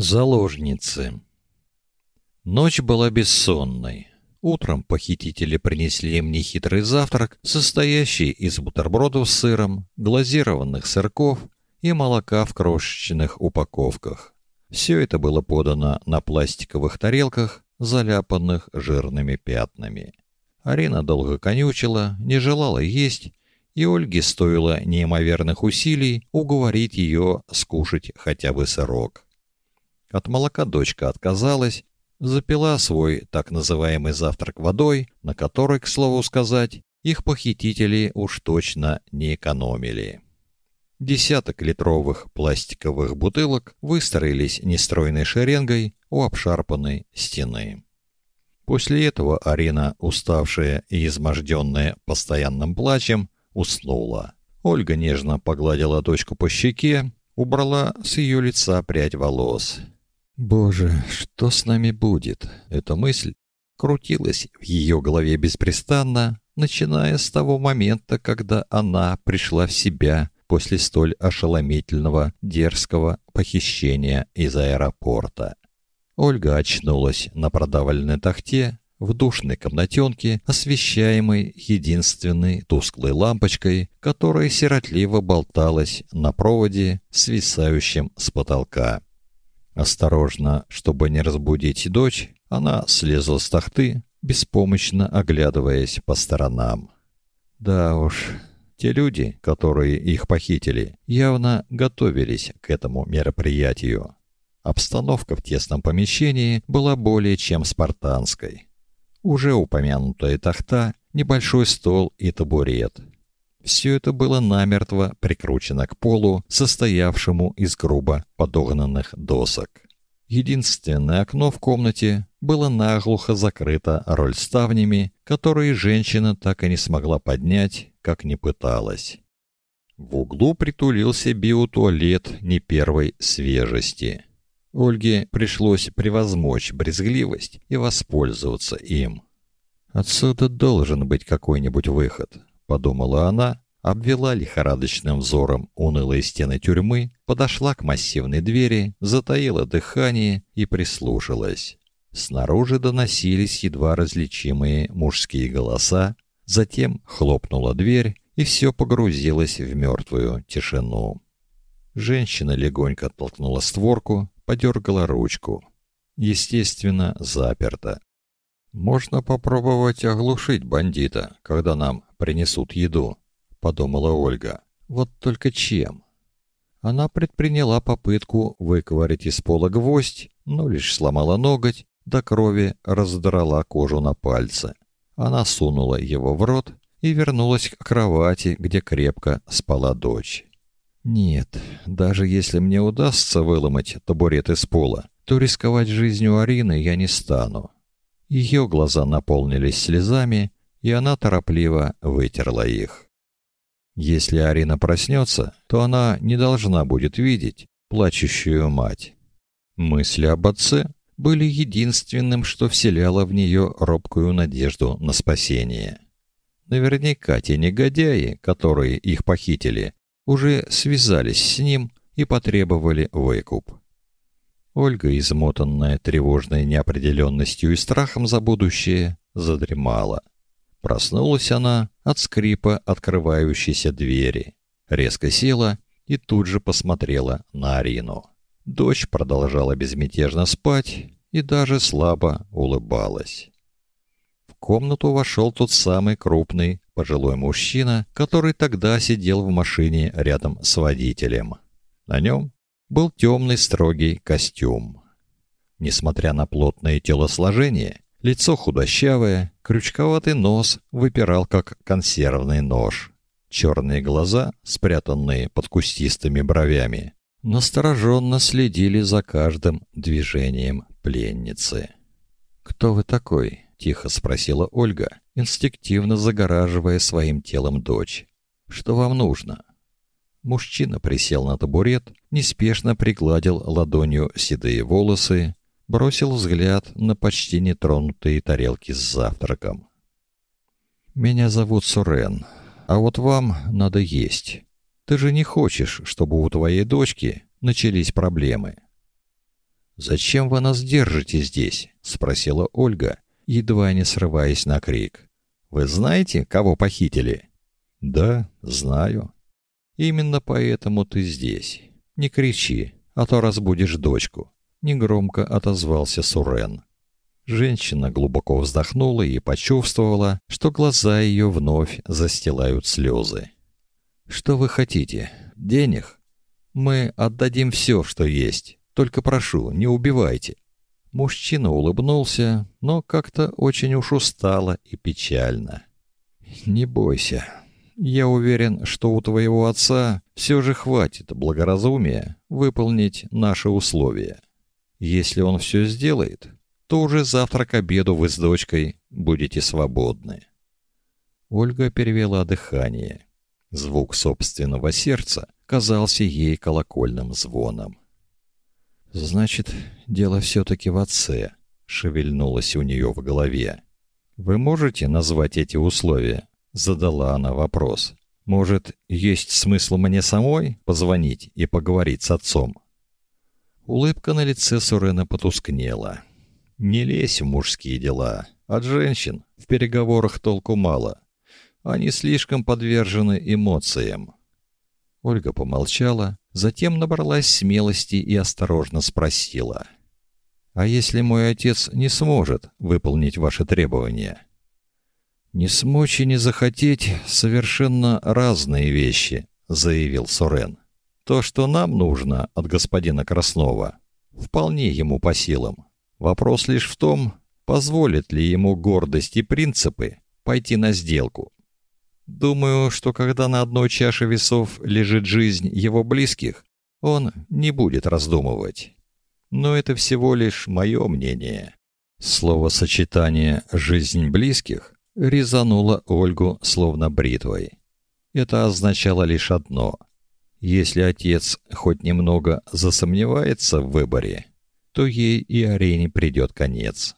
Заложницы. Ночь была бессонной. Утром похитители принесли мне хитрый завтрак, состоящий из бутербродов с сыром, глазированных сырков и молока в крошечных упаковках. Все это было подано на пластиковых тарелках, заляпанных жирными пятнами. Арина долго конючила, не желала есть, и Ольге стоило неимоверных усилий уговорить ее скушать хотя бы сырок. От молока дочка отказалась, запила свой так называемый завтрак водой, на который, к слову сказать, их похитители уж точно не экономили. Десяток литровых пластиковых бутылок выстроились нестройной шеренгой у обшарпанной стены. После этого Арина, уставшая и изможденная постоянным плачем, уснула. Ольга нежно погладила дочку по щеке, убрала с ее лица прядь волос. Боже, что с нами будет? Эта мысль крутилась в ее голове беспрестанно, начиная с того момента, когда она пришла в себя после столь ошеломительного, дерзкого похищения из аэропорта. Ольга очнулась на продавленной тахте в душной комнатенке, освещаемой единственной тусклой лампочкой, которая сиротливо болталась на проводе, свисающем с потолка. Осторожно, чтобы не разбудить дочь, она слезла с тахты, беспомощно оглядываясь по сторонам. Да уж, те люди, которые их похитили, явно готовились к этому мероприятию. Обстановка в тесном помещении была более чем спартанской. Уже упомянутая тахта, небольшой стол и табурет. Все это было намертво прикручено к полу, состоявшему из грубо подогнанных досок. Единственное окно в комнате было наглухо закрыто рольставнями, которые женщина так и не смогла поднять, как ни пыталась. В углу притулился биотуалет не первой свежести. Ольге пришлось превозмочь брезгливость и воспользоваться им. Отсюда должен быть какой-нибудь выход подумала она, обвела лихорадочным взором унылые стены тюрьмы, подошла к массивной двери, затаила дыхание и прислушалась. Снаружи доносились едва различимые мужские голоса, затем хлопнула дверь, и все погрузилось в мертвую тишину. Женщина легонько оттолкнула створку, подергала ручку. Естественно, заперта. Можно попробовать оглушить бандита, когда нам принесут еду, подумала Ольга. Вот только чем? Она предприняла попытку выковырять из пола гвоздь, но лишь сломала ноготь, до крови разодрала кожу на пальце. Она сунула его в рот и вернулась к кровати, где крепко спала дочь. Нет, даже если мне удастся выломать табурет из пола, то рисковать жизнью Арины я не стану. Ее глаза наполнились слезами, и она торопливо вытерла их. Если Арина проснется, то она не должна будет видеть плачущую мать. Мысли об отце были единственным, что вселяло в нее робкую надежду на спасение. Наверняка те негодяи, которые их похитили, уже связались с ним и потребовали выкуп. Ольга, измотанная тревожной неопределенностью и страхом за будущее, задремала. Проснулась она от скрипа открывающейся двери, резко села и тут же посмотрела на Арину. Дочь продолжала безмятежно спать и даже слабо улыбалась. В комнату вошел тот самый крупный пожилой мужчина, который тогда сидел в машине рядом с водителем. На нем был темный строгий костюм. Несмотря на плотное телосложение, лицо худощавое, крючковатый нос выпирал как консервный нож. Черные глаза, спрятанные под кустистыми бровями, настороженно следили за каждым движением пленницы. «Кто вы такой?» — тихо спросила Ольга, инстинктивно загораживая своим телом дочь. «Что вам нужно?» Мужчина присел на табурет, неспешно пригладил ладонью седые волосы, бросил взгляд на почти нетронутые тарелки с завтраком. Меня зовут Сурен, а вот вам надо есть. Ты же не хочешь, чтобы у твоей дочки начались проблемы. «Зачем вы нас держите здесь?» — спросила Ольга, едва не срываясь на крик. «Вы знаете, кого похитили?» «Да, знаю». «Именно поэтому ты здесь. Не кричи, а то разбудишь дочку», — негромко отозвался Сурен. Женщина глубоко вздохнула и почувствовала, что глаза ее вновь застилают слезы. «Что вы хотите? Денег? Мы отдадим все, что есть. Только прошу, не убивайте». Мужчина улыбнулся, но как-то очень уж устало и печально. «Не бойся. Я уверен, что у твоего отца все же хватит благоразумия выполнить наши условия. Если он все сделает, то уже завтра к обеду вы с дочкой будете свободны». Ольга перевела дыхание. Звук собственного сердца казался ей колокольным звоном. Значит, дело все таки в отце, шевельнулось у нее в голове. Вы можете назвать эти условия? задала она вопрос. Может, есть смысл мне самой позвонить и поговорить с отцом? Улыбка на лице Сурена потускнела. Не лезь в мужские дела. От женщин в переговорах толку мало. Они слишком подвержены эмоциям. Ольга помолчала, затем набралась смелости и осторожно спросила: "А если мой отец не сможет выполнить ваши требования?" Не смочь и не захотеть совершенно разные вещи, заявил Сорен. То, что нам нужно от господина Краснова, вполне ему по силам. Вопрос лишь в том, позволит ли ему гордость и принципы пойти на сделку. Думаю, что когда на одной чаше весов лежит жизнь его близких, он не будет раздумывать. Но это всего лишь мое мнение. Словосочетание «жизнь близких» резануло Ольгу словно бритвой. Это означало лишь одно. Если отец хоть немного засомневается в выборе, то ей и Арене придет конец.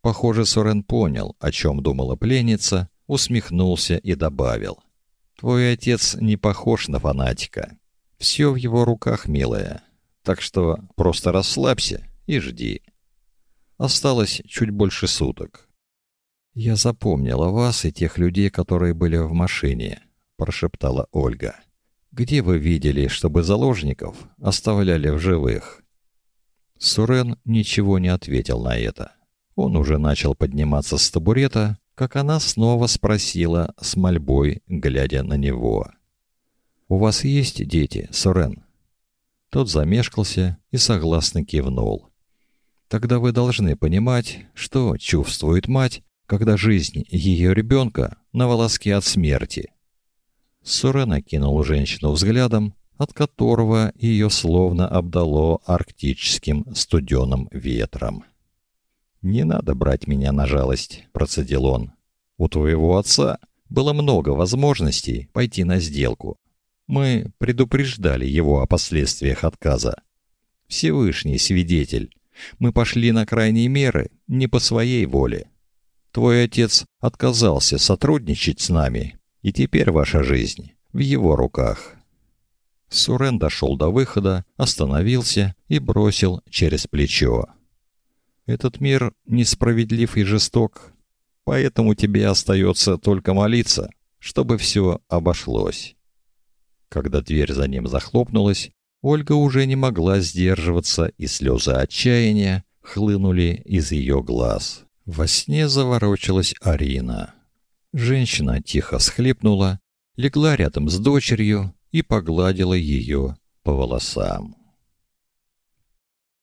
Похоже, Сорен понял, о чем думала пленница, усмехнулся и добавил: "Твой отец не похож на фанатика. Все в его руках, милая. Так что просто расслабься и жди. Осталось чуть больше суток. Я запомнила вас и тех людей, которые были в машине, прошептала Ольга. Где вы видели, чтобы заложников оставляли в живых? Сурен ничего не ответил на это. Он уже начал подниматься с табурета, как она снова спросила с мольбой, глядя на него. «У вас есть дети, Сорен?» Тот замешкался и согласно кивнул. «Тогда вы должны понимать, что чувствует мать, когда жизнь ее ребенка на волоске от смерти». Сорен окинул женщину взглядом, от которого ее словно обдало арктическим студеным ветром. «Не надо брать меня на жалость», — процедил он. «У твоего отца было много возможностей пойти на сделку. Мы предупреждали его о последствиях отказа. Всевышний свидетель. Мы пошли на крайние меры не по своей воле. Твой отец отказался сотрудничать с нами, и теперь ваша жизнь в его руках». Сурен дошел до выхода, остановился и бросил через плечо. Этот мир несправедлив и жесток, поэтому тебе остается только молиться, чтобы все обошлось. Когда дверь за ним захлопнулась, Ольга уже не могла сдерживаться, и слезы отчаяния хлынули из ее глаз. Во сне заворочилась Арина. Женщина тихо схлипнула, легла рядом с дочерью и погладила ее по волосам.